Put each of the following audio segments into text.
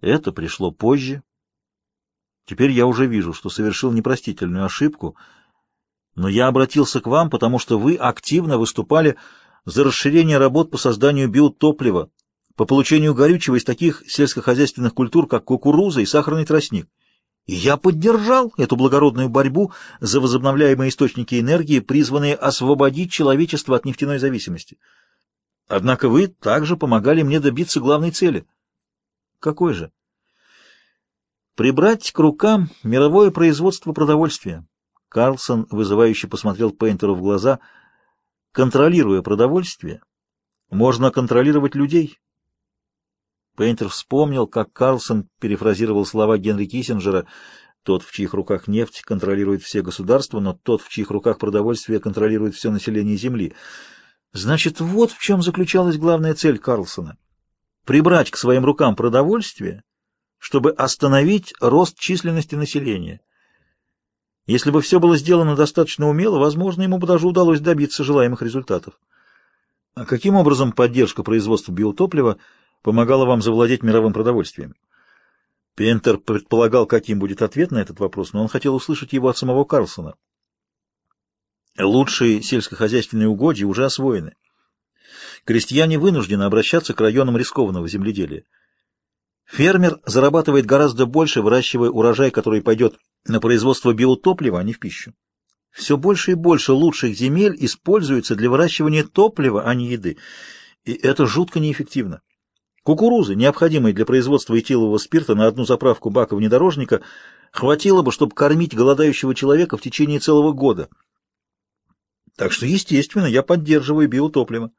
Это пришло позже. Теперь я уже вижу, что совершил непростительную ошибку, но я обратился к вам, потому что вы активно выступали за расширение работ по созданию биотоплива, по получению горючего из таких сельскохозяйственных культур, как кукуруза и сахарный тростник. И я поддержал эту благородную борьбу за возобновляемые источники энергии, призванные освободить человечество от нефтяной зависимости. Однако вы также помогали мне добиться главной цели. Какой же? Прибрать к рукам мировое производство продовольствия. Карлсон вызывающе посмотрел Пейнтеру в глаза. Контролируя продовольствие, можно контролировать людей. Пейнтер вспомнил, как Карлсон перефразировал слова Генри Киссинджера «Тот, в чьих руках нефть, контролирует все государства, но тот, в чьих руках продовольствие, контролирует все население Земли». Значит, вот в чем заключалась главная цель Карлсона — прибрать к своим рукам продовольствие, чтобы остановить рост численности населения. Если бы все было сделано достаточно умело, возможно, ему бы даже удалось добиться желаемых результатов. А каким образом поддержка производства биотоплива помогала вам завладеть мировым продовольствием? Пентер предполагал, каким будет ответ на этот вопрос, но он хотел услышать его от самого Карлсона. Лучшие сельскохозяйственные угодья уже освоены. Крестьяне вынуждены обращаться к районам рискованного земледелия. Фермер зарабатывает гораздо больше, выращивая урожай, который пойдет на производство биотоплива, а не в пищу. Все больше и больше лучших земель используется для выращивания топлива, а не еды. И это жутко неэффективно. Кукурузы, необходимой для производства этилового спирта на одну заправку бака внедорожника, хватило бы, чтобы кормить голодающего человека в течение целого года. Так что, естественно, я поддерживаю биотопливо.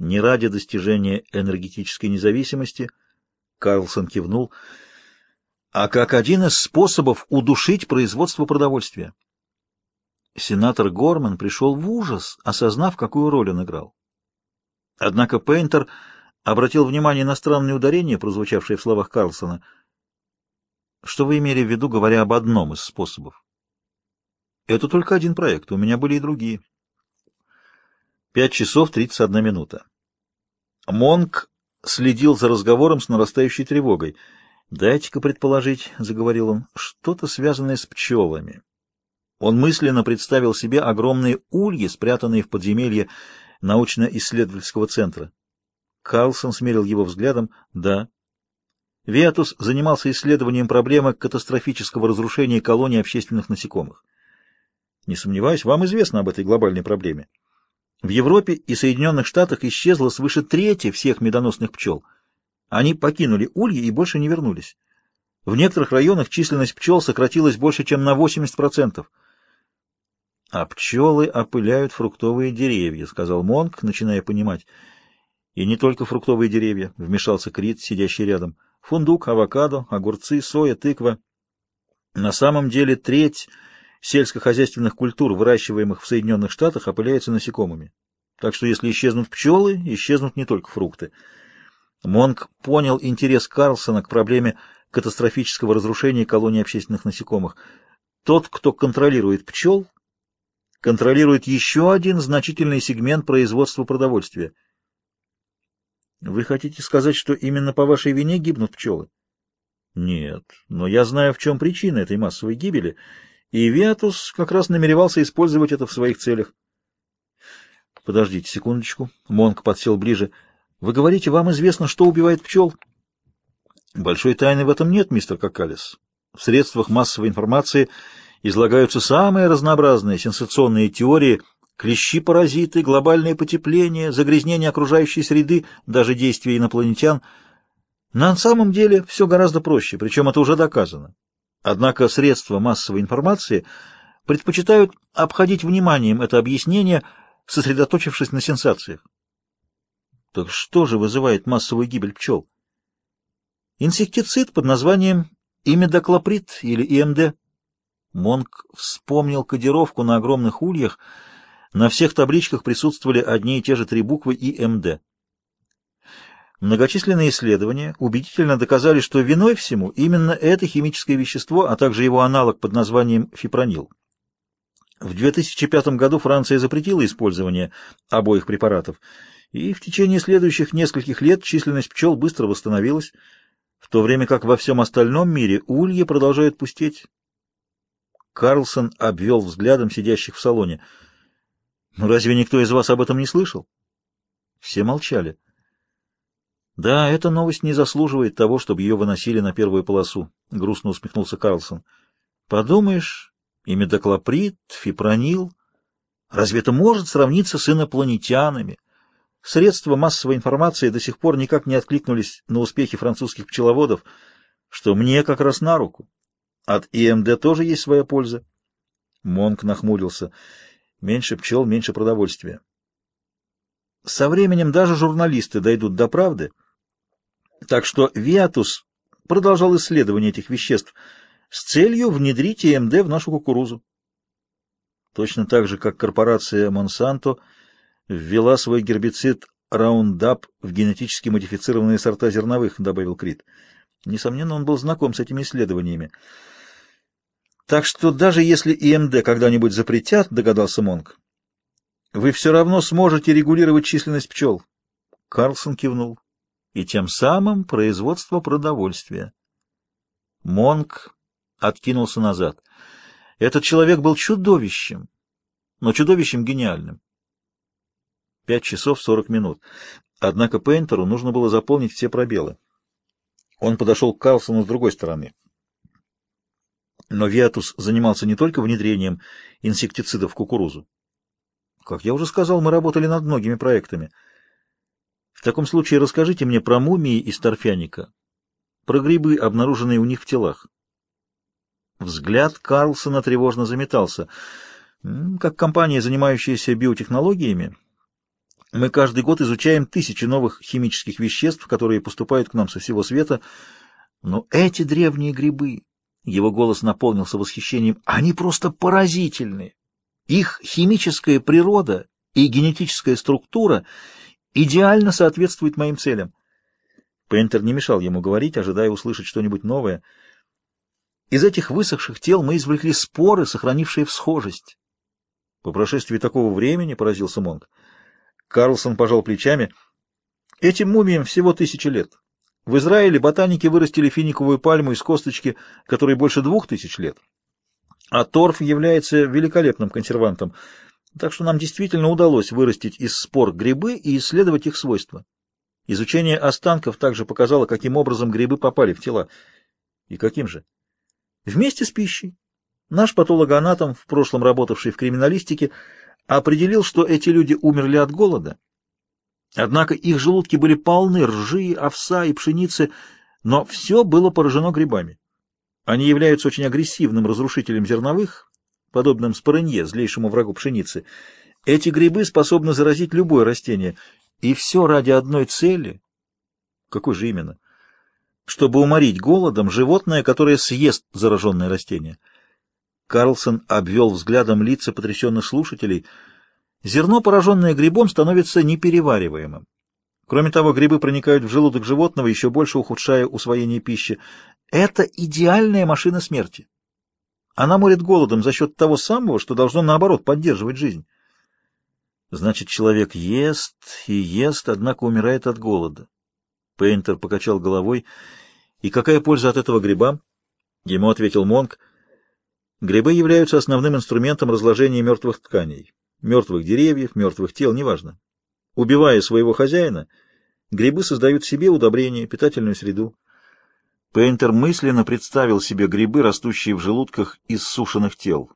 Не ради достижения энергетической независимости – Карлсон кивнул. А как один из способов удушить производство продовольствия. Сенатор Горман пришел в ужас, осознав, какую роль он играл. Однако Пейнтер обратил внимание на странные ударения, прозвучавшие в словах Карлсона. Что вы имели в виду, говоря об одном из способов? Это только один проект, у меня были и другие. Пять часов тридцать одна минута. Монк следил за разговором с нарастающей тревогой. «Дайте-ка предположить», — заговорил он, — «что-то связанное с пчелами». Он мысленно представил себе огромные ульи, спрятанные в подземелье научно-исследовательского центра. Карлсон смерил его взглядом. «Да». Виатус занимался исследованием проблемы катастрофического разрушения колоний общественных насекомых. Не сомневаюсь, вам известно об этой глобальной проблеме. В Европе и Соединенных Штатах исчезло свыше трети всех медоносных пчел. Они покинули ульи и больше не вернулись. В некоторых районах численность пчел сократилась больше, чем на 80%. «А пчелы опыляют фруктовые деревья», — сказал Монк, начиная понимать. «И не только фруктовые деревья», — вмешался Крит, сидящий рядом. «Фундук, авокадо, огурцы, соя, тыква. На самом деле треть сельскохозяйственных культур, выращиваемых в Соединенных Штатах, опыляется насекомыми. Так что если исчезнут пчелы, исчезнут не только фрукты. Монк понял интерес Карлсона к проблеме катастрофического разрушения колоний общественных насекомых. Тот, кто контролирует пчел, контролирует еще один значительный сегмент производства продовольствия. Вы хотите сказать, что именно по вашей вине гибнут пчелы? Нет, но я знаю, в чем причина этой массовой гибели — и Виатус как раз намеревался использовать это в своих целях. Подождите секундочку. Монк подсел ближе. Вы говорите, вам известно, что убивает пчел? Большой тайны в этом нет, мистер Какалис. В средствах массовой информации излагаются самые разнообразные сенсационные теории, клещи-паразиты, глобальное потепление, загрязнение окружающей среды, даже действия инопланетян. На самом деле все гораздо проще, причем это уже доказано. Однако средства массовой информации предпочитают обходить вниманием это объяснение, сосредоточившись на сенсациях. Так что же вызывает массовую гибель пчел? Инсектицид под названием имидоклоприд или ИМД. Монк вспомнил кодировку на огромных ульях. На всех табличках присутствовали одни и те же три буквы ИМД. Многочисленные исследования убедительно доказали, что виной всему именно это химическое вещество, а также его аналог под названием фипронил. В 2005 году Франция запретила использование обоих препаратов, и в течение следующих нескольких лет численность пчел быстро восстановилась. в то время как во всем остальном мире ульи продолжают пустеть. Карлсон обвел взглядом сидящих в салоне. «Ну разве никто из вас об этом не слышал?» Все молчали. «Да, эта новость не заслуживает того, чтобы ее выносили на первую полосу», — грустно усмехнулся Карлсон. «Подумаешь, имидоклоприд, фипронил. Разве это может сравниться с инопланетянами?» Средства массовой информации до сих пор никак не откликнулись на успехи французских пчеловодов, что мне как раз на руку. От ИМД тоже есть своя польза. Монк нахмурился. Меньше пчел, меньше продовольствия. Со временем даже журналисты дойдут до правды. Так что Виатус продолжал исследование этих веществ с целью внедрить ИМД в нашу кукурузу. Точно так же, как корпорация Монсанто ввела свой гербицид Раундап в генетически модифицированные сорта зерновых, добавил Крит. Несомненно, он был знаком с этими исследованиями. Так что даже если ИМД когда-нибудь запретят, догадался Монг, вы все равно сможете регулировать численность пчел. Карлсон кивнул. И тем самым производство продовольствия. Монг откинулся назад. Этот человек был чудовищем, но чудовищем гениальным. Пять часов сорок минут. Однако Пейнтеру нужно было заполнить все пробелы. Он подошел к Карлсону с другой стороны. Но Виатус занимался не только внедрением инсектицидов в кукурузу. Как я уже сказал, мы работали над многими проектами. В таком случае расскажите мне про мумии из торфяника, про грибы, обнаруженные у них в телах. Взгляд Карлсона тревожно заметался. Как компания, занимающаяся биотехнологиями, мы каждый год изучаем тысячи новых химических веществ, которые поступают к нам со всего света. Но эти древние грибы, его голос наполнился восхищением, они просто поразительны. Их химическая природа и генетическая структура идеально соответствуют моим целям. Пейнтер не мешал ему говорить, ожидая услышать что-нибудь новое. Из этих высохших тел мы извлекли споры, сохранившие всхожесть. По прошествии такого времени, поразился Монг, Карлсон пожал плечами. Этим мумиям всего тысячи лет. В Израиле ботаники вырастили финиковую пальму из косточки, которой больше двух тысяч лет. А торф является великолепным консервантом, так что нам действительно удалось вырастить из спор грибы и исследовать их свойства. Изучение останков также показало, каким образом грибы попали в тела. И каким же? Вместе с пищей. Наш патологоанатом, в прошлом работавший в криминалистике, определил, что эти люди умерли от голода. Однако их желудки были полны ржи, овса и пшеницы, но все было поражено грибами. Они являются очень агрессивным разрушителем зерновых, подобным спорынье, злейшему врагу пшеницы. Эти грибы способны заразить любое растение, и все ради одной цели. Какой же именно? Чтобы уморить голодом животное, которое съест зараженное растение. Карлсон обвел взглядом лица потрясенных слушателей. Зерно, пораженное грибом, становится неперевариваемым. Кроме того, грибы проникают в желудок животного, еще больше ухудшая усвоение пищи. Это идеальная машина смерти. Она морит голодом за счет того самого, что должно, наоборот, поддерживать жизнь. Значит, человек ест и ест, однако умирает от голода. Пейнтер покачал головой. И какая польза от этого гриба? Ему ответил Монк. Грибы являются основным инструментом разложения мертвых тканей, мертвых деревьев, мертвых тел, неважно. Убивая своего хозяина, грибы создают себе удобрение, питательную среду. Пейнтер мысленно представил себе грибы, растущие в желудках из сушеных тел.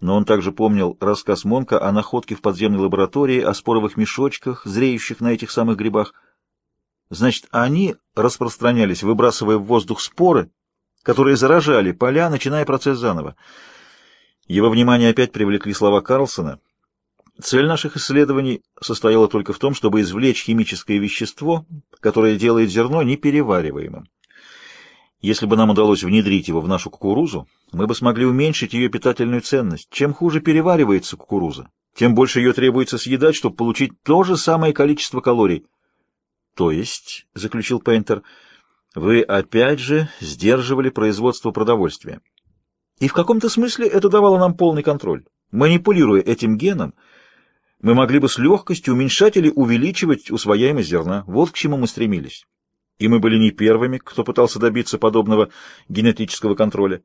Но он также помнил рассказ Монка о находке в подземной лаборатории, о споровых мешочках, зреющих на этих самых грибах. Значит, они распространялись, выбрасывая в воздух споры, которые заражали поля, начиная процесс заново. Его внимание опять привлекли слова Карлсона. Цель наших исследований состояла только в том, чтобы извлечь химическое вещество, которое делает зерно неперевариваемым. Если бы нам удалось внедрить его в нашу кукурузу, мы бы смогли уменьшить ее питательную ценность. Чем хуже переваривается кукуруза, тем больше ее требуется съедать, чтобы получить то же самое количество калорий. То есть, — заключил Пейнтер, — вы опять же сдерживали производство продовольствия. И в каком-то смысле это давало нам полный контроль. Манипулируя этим геном, мы могли бы с легкостью уменьшать или увеличивать усвояемость зерна. Вот к чему мы стремились. И мы были не первыми, кто пытался добиться подобного генетического контроля.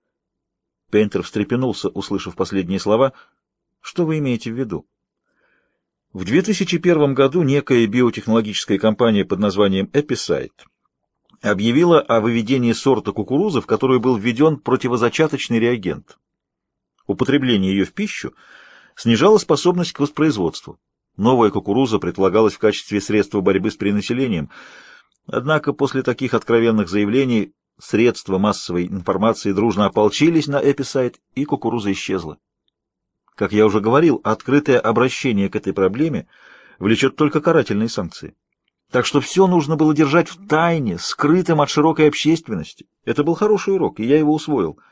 Пейнтер встрепенулся, услышав последние слова. Что вы имеете в виду? В 2001 году некая биотехнологическая компания под названием Epicide объявила о выведении сорта кукурузы, в которую был введен противозачаточный реагент. Употребление ее в пищу снижало способность к воспроизводству. Новая кукуруза предлагалась в качестве средства борьбы с перенаселением. Однако после таких откровенных заявлений средства массовой информации дружно ополчились на эписайт, и кукуруза исчезла. Как я уже говорил, открытое обращение к этой проблеме влечет только карательные санкции. Так что все нужно было держать в тайне, скрытым от широкой общественности. Это был хороший урок, и я его усвоил —